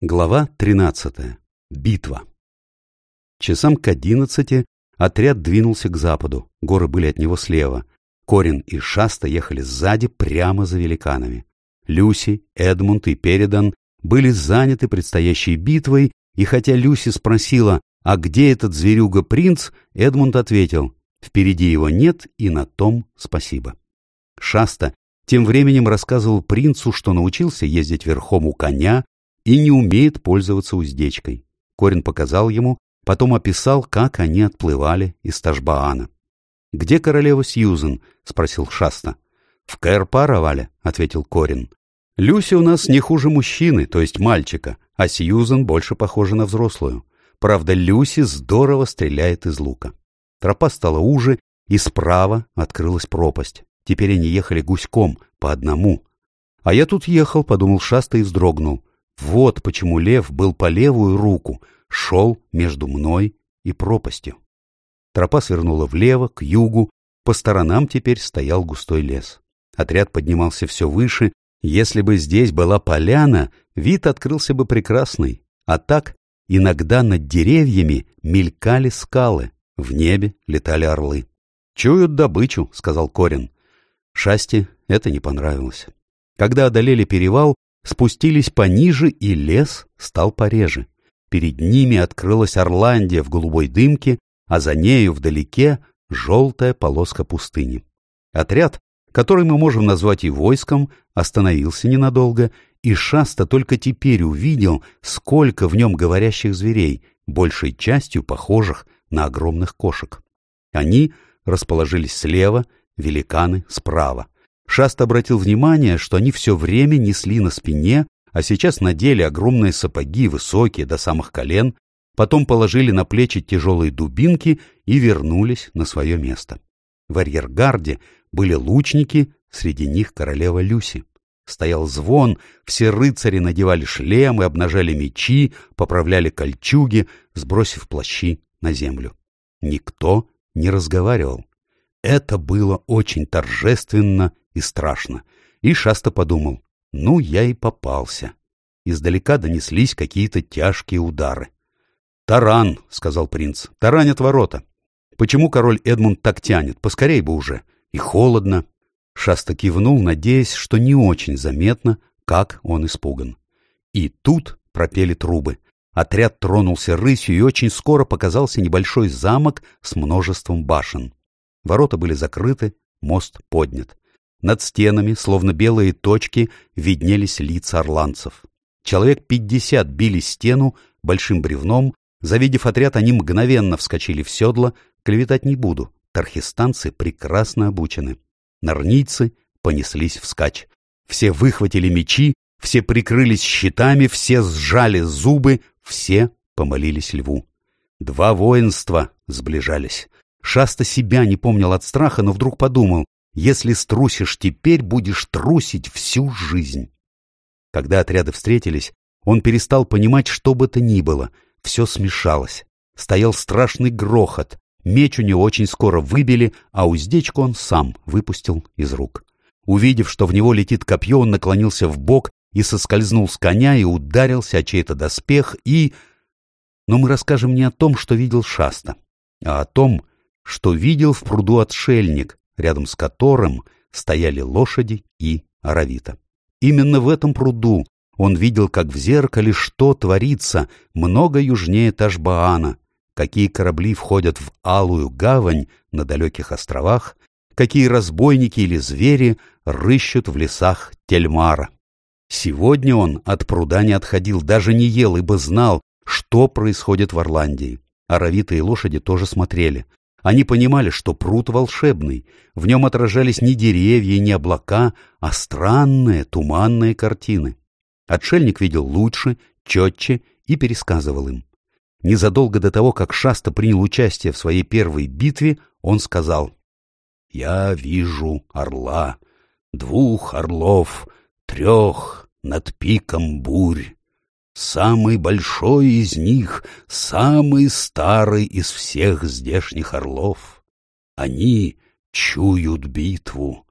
Глава 13. Битва. Часам к 11 отряд двинулся к западу, горы были от него слева. Корин и Шаста ехали сзади прямо за великанами. Люси, Эдмунд и Передан были заняты предстоящей битвой, и хотя Люси спросила, а где этот зверюга-принц, Эдмунд ответил, впереди его нет, и на том спасибо. Шаста тем временем рассказывал принцу, что научился ездить верхом у коня, и не умеет пользоваться уздечкой. Корин показал ему, потом описал, как они отплывали из Ташбаана. — Где королева Сьюзен? — спросил Шаста. — В Кэр-Паравале, — ответил Корин. — Люси у нас не хуже мужчины, то есть мальчика, а Сьюзен больше похожа на взрослую. Правда, Люси здорово стреляет из лука. Тропа стала уже, и справа открылась пропасть. Теперь они ехали гуськом, по одному. «А я тут ехал», — подумал Шаста и вздрогнул. Вот почему лев был по левую руку, шел между мной и пропастью. Тропа свернула влево, к югу, по сторонам теперь стоял густой лес. Отряд поднимался все выше, если бы здесь была поляна, вид открылся бы прекрасный, а так иногда над деревьями мелькали скалы, в небе летали орлы. «Чуют добычу», — сказал Корин. Шасти это не понравилось. Когда одолели перевал, спустились пониже, и лес стал пореже. Перед ними открылась Орландия в голубой дымке, а за нею вдалеке желтая полоска пустыни. Отряд, который мы можем назвать и войском, остановился ненадолго, и Шаста только теперь увидел, сколько в нем говорящих зверей, большей частью похожих на огромных кошек. Они расположились слева, великаны справа. Шаст обратил внимание, что они все время несли на спине, а сейчас надели огромные сапоги, высокие, до самых колен, потом положили на плечи тяжелые дубинки и вернулись на свое место. В арьергарде были лучники, среди них королева Люси. Стоял звон, все рыцари надевали шлемы, обнажали мечи, поправляли кольчуги, сбросив плащи на землю. Никто не разговаривал. Это было очень торжественно и страшно, и Шаста подумал, ну, я и попался. Издалека донеслись какие-то тяжкие удары. «Таран!» — сказал принц. «Таранят ворота!» «Почему король Эдмунд так тянет? Поскорей бы уже! И холодно!» Шаста кивнул, надеясь, что не очень заметно, как он испуган. И тут пропели трубы. Отряд тронулся рысью, и очень скоро показался небольшой замок с множеством башен. Ворота были закрыты, мост поднят. Над стенами, словно белые точки, виднелись лица орландцев. Человек пятьдесят били стену большим бревном. Завидев отряд, они мгновенно вскочили в седло. Клеветать не буду. Тархистанцы прекрасно обучены. Нарнийцы понеслись вскачь. Все выхватили мечи, все прикрылись щитами, все сжали зубы, все помолились льву. Два воинства сближались. Шаста себя не помнил от страха, но вдруг подумал, если струсишь теперь, будешь трусить всю жизнь. Когда отряды встретились, он перестал понимать, что бы то ни было. Все смешалось. Стоял страшный грохот. Меч у него очень скоро выбили, а уздечку он сам выпустил из рук. Увидев, что в него летит копье, он наклонился в бок и соскользнул с коня и ударился о чей-то доспех и... Но мы расскажем не о том, что видел Шаста, а о том, что видел в пруду отшельник, рядом с которым стояли лошади и аравита. Именно в этом пруду он видел, как в зеркале что творится много южнее Ташбаана, какие корабли входят в Алую гавань на далеких островах, какие разбойники или звери рыщут в лесах Тельмара. Сегодня он от пруда не отходил, даже не ел, ибо знал, что происходит в Орландии. Аравиты и лошади тоже смотрели. Они понимали, что пруд волшебный, в нем отражались не деревья и не облака, а странные туманные картины. Отшельник видел лучше, четче и пересказывал им. Незадолго до того, как Шаста принял участие в своей первой битве, он сказал «Я вижу орла, двух орлов, трех над пиком бурь, самый большой из них, самый старый из всех здешних орлов. Они чуют битву.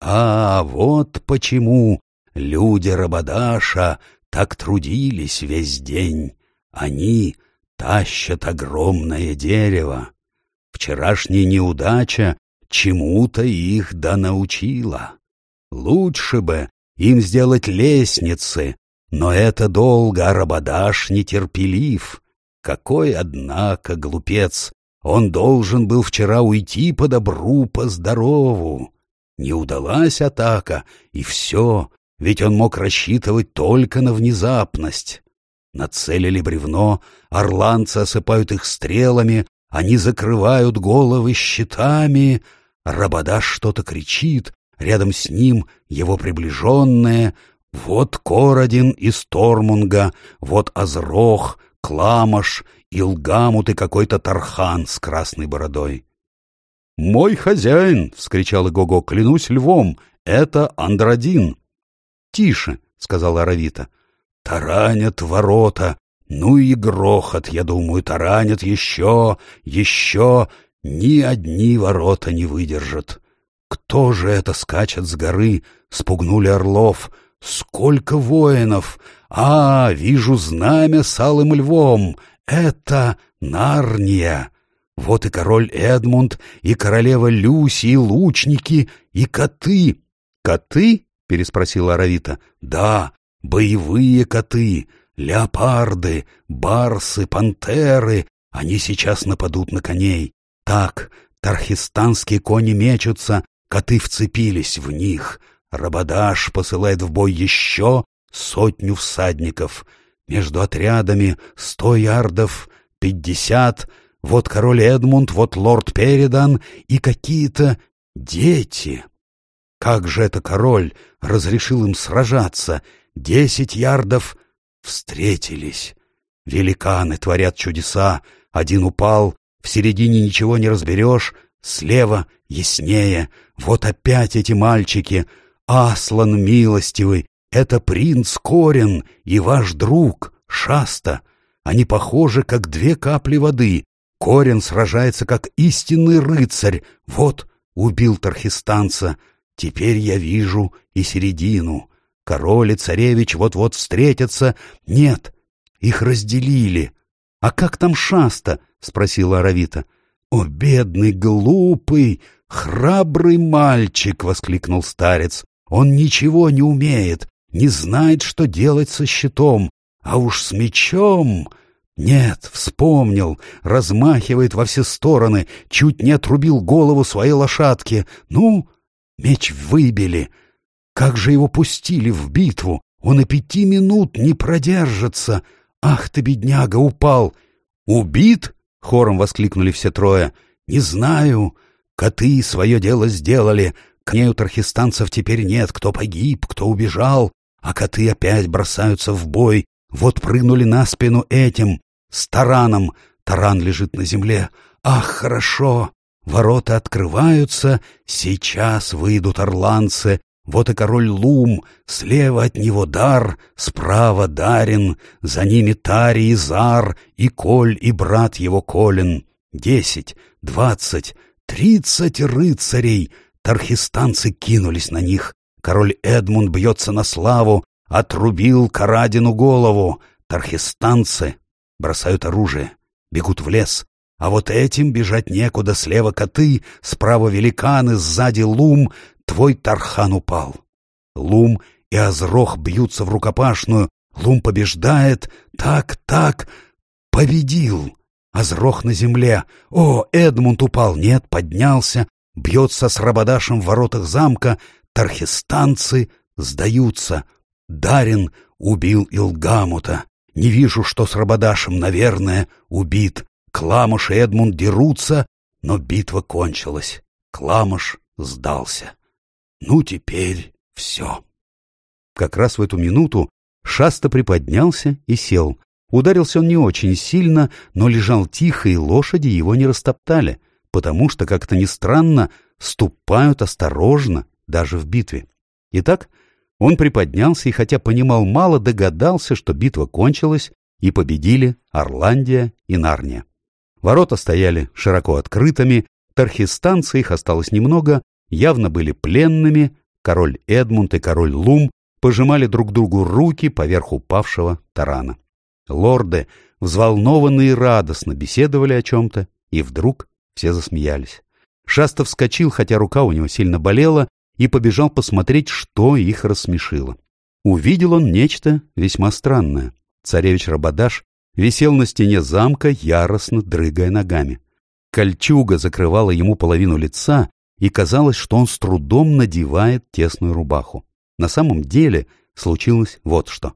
А вот почему люди Рабадаша так трудились весь день. Они тащат огромное дерево. Вчерашняя неудача чему-то их да научила. Лучше бы им сделать лестницы, но это долго, а нетерпелив. Какой, однако, глупец! Он должен был вчера уйти по добру, по здорову. Не удалась атака, и все, ведь он мог рассчитывать только на внезапность. Нацелили бревно, орланцы осыпают их стрелами, они закрывают головы щитами. Рабадаш что-то кричит, рядом с ним его приближенные — вот Кородин из Тормунга, вот Азрох, Кламаш, Илгамут и какой-то Тархан с красной бородой. «Мой хозяин!» — вскричал Игого. «Клянусь львом! Это Андрадин!» «Тише!» — сказала Аравита. «Таранят ворота! Ну и грохот, я думаю, таранят еще, еще! Ни одни ворота не выдержат! Кто же это скачет с горы? Спугнули орлов!» Сколько воинов! А, вижу знамя с алым львом! Это Нарния! Вот и король Эдмунд, и королева Люси, и лучники, и коты!» «Коты?» — переспросила Аравита. «Да, боевые коты, леопарды, барсы, пантеры. Они сейчас нападут на коней. Так, тархистанские кони мечутся, коты вцепились в них. Рабадаш посылает в бой еще сотню всадников. Между отрядами сто ярдов, пятьдесят. Вот король Эдмунд, вот лорд Передан и какие-то дети. Как же это король разрешил им сражаться? Десять ярдов встретились. Великаны творят чудеса. Один упал, в середине ничего не разберешь, слева яснее. Вот опять эти мальчики — Аслан милостивый, это принц Корин и ваш друг Шаста. Они похожи, как две капли воды. Корин сражается, как истинный рыцарь. Вот, убил Тархистанца. Теперь я вижу и середину. Король и царевич вот-вот встретятся. Нет, их разделили. А как там Шаста? — спросила Аравита. — О, бедный, глупый, храбрый мальчик! — воскликнул старец. Он ничего не умеет, не знает, что делать со щитом, а уж с мечом... Нет, вспомнил, размахивает во все стороны, чуть не отрубил голову своей лошадке. Ну, меч выбили. Как же его пустили в битву? Он и пяти минут не продержится. Ах ты, бедняга, упал! Убит? — хором воскликнули все трое. Не знаю. Коты свое дело сделали, к ней у тархистанцев теперь нет, кто погиб, кто убежал, а коты опять бросаются в бой. Вот прыгнули на спину этим, с тараном. Таран лежит на земле. Ах, хорошо! Ворота открываются, сейчас выйдут орланцы. Вот и король Лум, слева от него Дар, справа Дарин, за ними Тари и Зар, и Коль, и брат его Колин. Десять, двадцать, тридцать рыцарей, Тархистанцы кинулись на них. Король Эдмунд бьется на славу, отрубил Карадину голову. Тархистанцы бросают оружие, бегут в лес. А вот этим бежать некуда, слева коты, справа великаны, сзади лум. Твой Тархан упал. Лум и Азрох бьются в рукопашную. Лум побеждает. Так, так, победил. Азрох на земле. О, Эдмунд упал. Нет, поднялся. Бьется с Рабадашем в воротах замка, тархистанцы сдаются. Дарин убил Илгамута. Не вижу, что с Рабадашем, наверное, убит. Кламыш и Эдмунд дерутся, но битва кончилась. Кламыш сдался. Ну, теперь все. Как раз в эту минуту Шаста приподнялся и сел. Ударился он не очень сильно, но лежал тихо, и лошади его не растоптали потому что, как-то ни странно, ступают осторожно даже в битве. Итак, он приподнялся и, хотя понимал мало, догадался, что битва кончилась, и победили Орландия и Нарния. Ворота стояли широко открытыми, тархистанцы их осталось немного, явно были пленными, король Эдмунд и король Лум пожимали друг другу руки поверх упавшего тарана. Лорды, взволнованные и радостно, беседовали о чем-то, и вдруг все засмеялись. Шастов вскочил, хотя рука у него сильно болела, и побежал посмотреть, что их рассмешило. Увидел он нечто весьма странное. Царевич Рабадаш висел на стене замка, яростно дрыгая ногами. Кольчуга закрывала ему половину лица, и казалось, что он с трудом надевает тесную рубаху. На самом деле случилось вот что.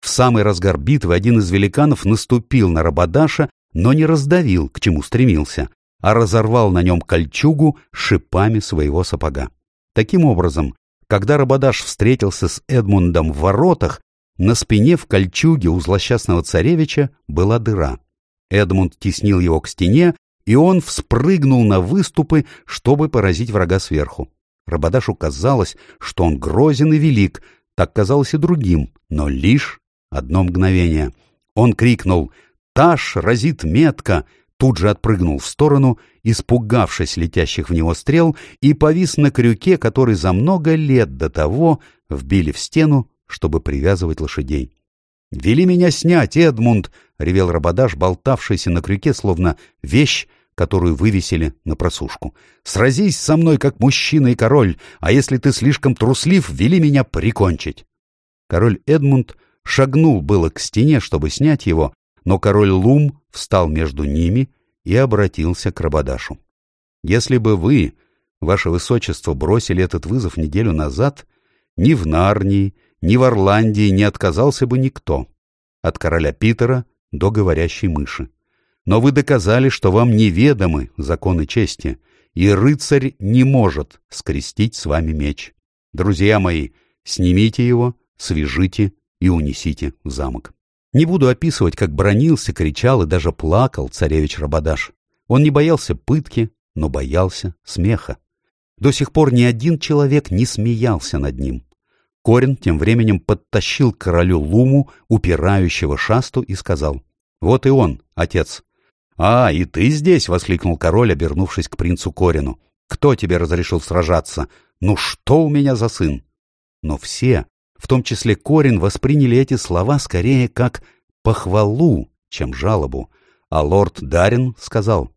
В самый разгар битвы один из великанов наступил на Рабадаша, но не раздавил, к чему стремился, а разорвал на нем кольчугу шипами своего сапога. Таким образом, когда Рободаш встретился с Эдмундом в воротах, на спине в кольчуге у злосчастного царевича была дыра. Эдмунд теснил его к стене, и он вспрыгнул на выступы, чтобы поразить врага сверху. Рободашу казалось, что он грозен и велик, так казалось и другим, но лишь одно мгновение. Он крикнул «Таш разит метко!» тут же отпрыгнул в сторону, испугавшись летящих в него стрел, и повис на крюке, который за много лет до того вбили в стену, чтобы привязывать лошадей. «Вели меня снять, Эдмунд!» — ревел Рабодаш, болтавшийся на крюке, словно вещь, которую вывесили на просушку. «Сразись со мной, как мужчина и король, а если ты слишком труслив, вели меня прикончить!» Король Эдмунд шагнул было к стене, чтобы снять его, но король Лум встал между ними и обратился к Рабадашу. «Если бы вы, ваше высочество, бросили этот вызов неделю назад, ни в Нарнии, ни в Орландии не отказался бы никто, от короля Питера до говорящей мыши. Но вы доказали, что вам неведомы законы чести, и рыцарь не может скрестить с вами меч. Друзья мои, снимите его, свяжите и унесите в замок». Не буду описывать, как бронился, кричал и даже плакал царевич Рабадаш. Он не боялся пытки, но боялся смеха. До сих пор ни один человек не смеялся над ним. Корин тем временем подтащил к королю Луму, упирающего шасту, и сказал, «Вот и он, отец». «А, и ты здесь!» — воскликнул король, обернувшись к принцу Корину. «Кто тебе разрешил сражаться? Ну что у меня за сын?» Но все, в том числе Корин восприняли эти слова скорее как похвалу, чем жалобу. А лорд Дарин сказал,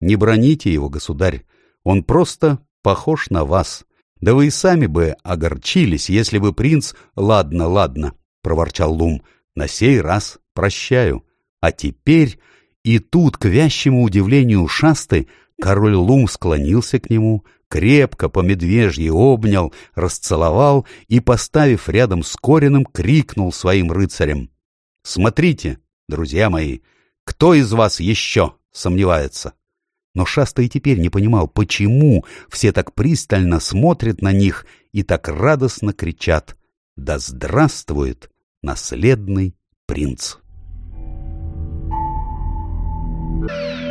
«Не броните его, государь, он просто похож на вас. Да вы и сами бы огорчились, если бы принц... Ладно, ладно, — проворчал Лум, — на сей раз прощаю. А теперь... И тут, к вящему удивлению шасты, король Лум склонился к нему, крепко по медвежье обнял, расцеловал и, поставив рядом с Кориным, крикнул своим рыцарям. «Смотрите, друзья мои, кто из вас еще сомневается?» Но Шаста и теперь не понимал, почему все так пристально смотрят на них и так радостно кричат «Да здравствует наследный принц!» Thank.